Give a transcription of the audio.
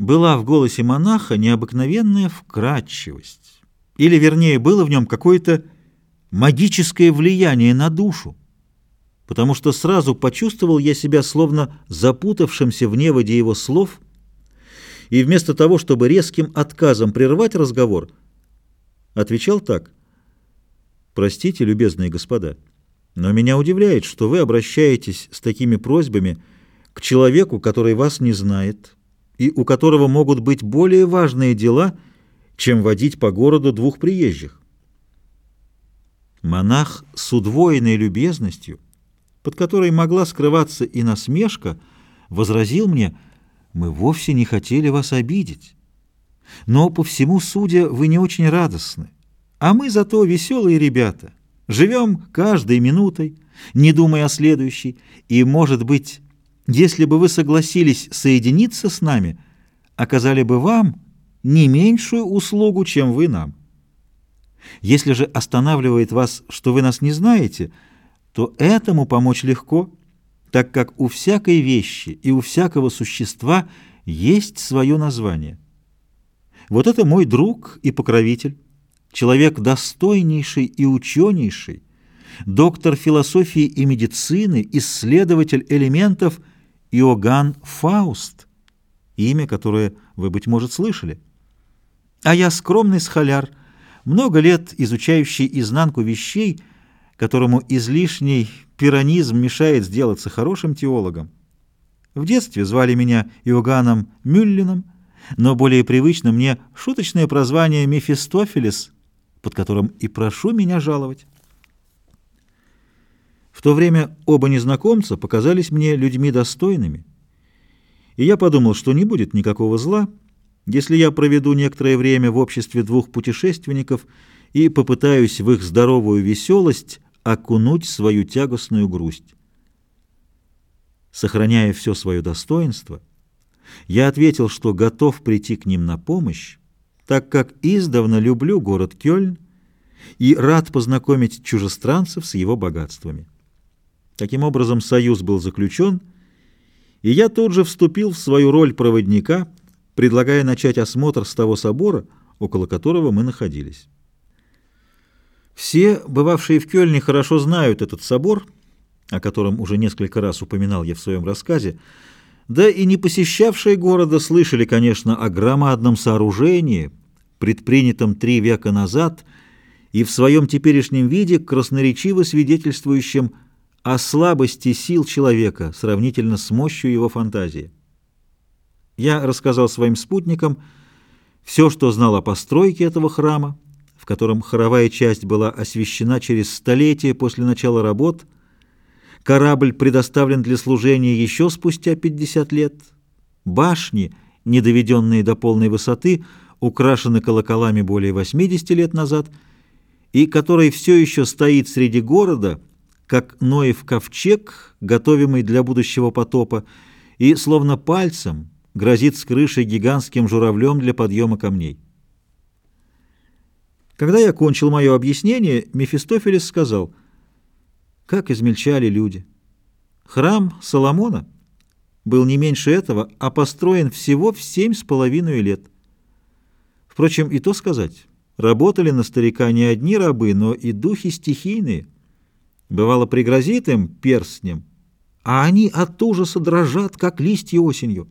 Была в голосе монаха необыкновенная вкрадчивость, или, вернее, было в нем какое-то магическое влияние на душу, потому что сразу почувствовал я себя словно запутавшимся в неводе его слов, и вместо того, чтобы резким отказом прервать разговор, отвечал так. «Простите, любезные господа, но меня удивляет, что вы обращаетесь с такими просьбами к человеку, который вас не знает» и у которого могут быть более важные дела, чем водить по городу двух приезжих. Монах с удвоенной любезностью, под которой могла скрываться и насмешка, возразил мне, «Мы вовсе не хотели вас обидеть, но по всему судя вы не очень радостны, а мы зато веселые ребята, живем каждой минутой, не думая о следующей, и, может быть, если бы вы согласились соединиться с нами, оказали бы вам не меньшую услугу, чем вы нам. Если же останавливает вас, что вы нас не знаете, то этому помочь легко, так как у всякой вещи и у всякого существа есть свое название. Вот это мой друг и покровитель, человек достойнейший и ученейший, доктор философии и медицины, исследователь элементов – Иоганн Фауст, имя, которое вы, быть может, слышали. А я скромный схоляр, много лет изучающий изнанку вещей, которому излишний пиранизм мешает сделаться хорошим теологом. В детстве звали меня Иоганном Мюллином, но более привычно мне шуточное прозвание Мефистофелес, под которым и прошу меня жаловать. В то время оба незнакомца показались мне людьми достойными, и я подумал, что не будет никакого зла, если я проведу некоторое время в обществе двух путешественников и попытаюсь в их здоровую веселость окунуть свою тягостную грусть. Сохраняя все свое достоинство, я ответил, что готов прийти к ним на помощь, так как издавна люблю город Кёльн и рад познакомить чужестранцев с его богатствами. Таким образом, союз был заключен, и я тут же вступил в свою роль проводника, предлагая начать осмотр с того собора, около которого мы находились. Все, бывавшие в Кёльне, хорошо знают этот собор, о котором уже несколько раз упоминал я в своем рассказе, да и не посещавшие города слышали, конечно, о громадном сооружении, предпринятом три века назад и в своем теперешнем виде красноречиво свидетельствующем о слабости сил человека сравнительно с мощью его фантазии. Я рассказал своим спутникам все, что знал о постройке этого храма, в котором хоровая часть была освящена через столетие после начала работ, корабль предоставлен для служения еще спустя 50 лет, башни, не доведенные до полной высоты, украшены колоколами более 80 лет назад, и который все еще стоит среди города – как Ноев ковчег, готовимый для будущего потопа, и, словно пальцем, грозит с крышей гигантским журавлем для подъема камней. Когда я кончил мое объяснение, Мефистофелес сказал, как измельчали люди. Храм Соломона был не меньше этого, а построен всего в семь с половиной лет. Впрочем, и то сказать, работали на старика не одни рабы, но и духи стихийные – Бывало, пригрозит им перстнем, а они от ужаса дрожат, как листья осенью.